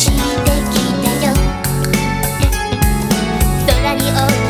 してきたよ。空に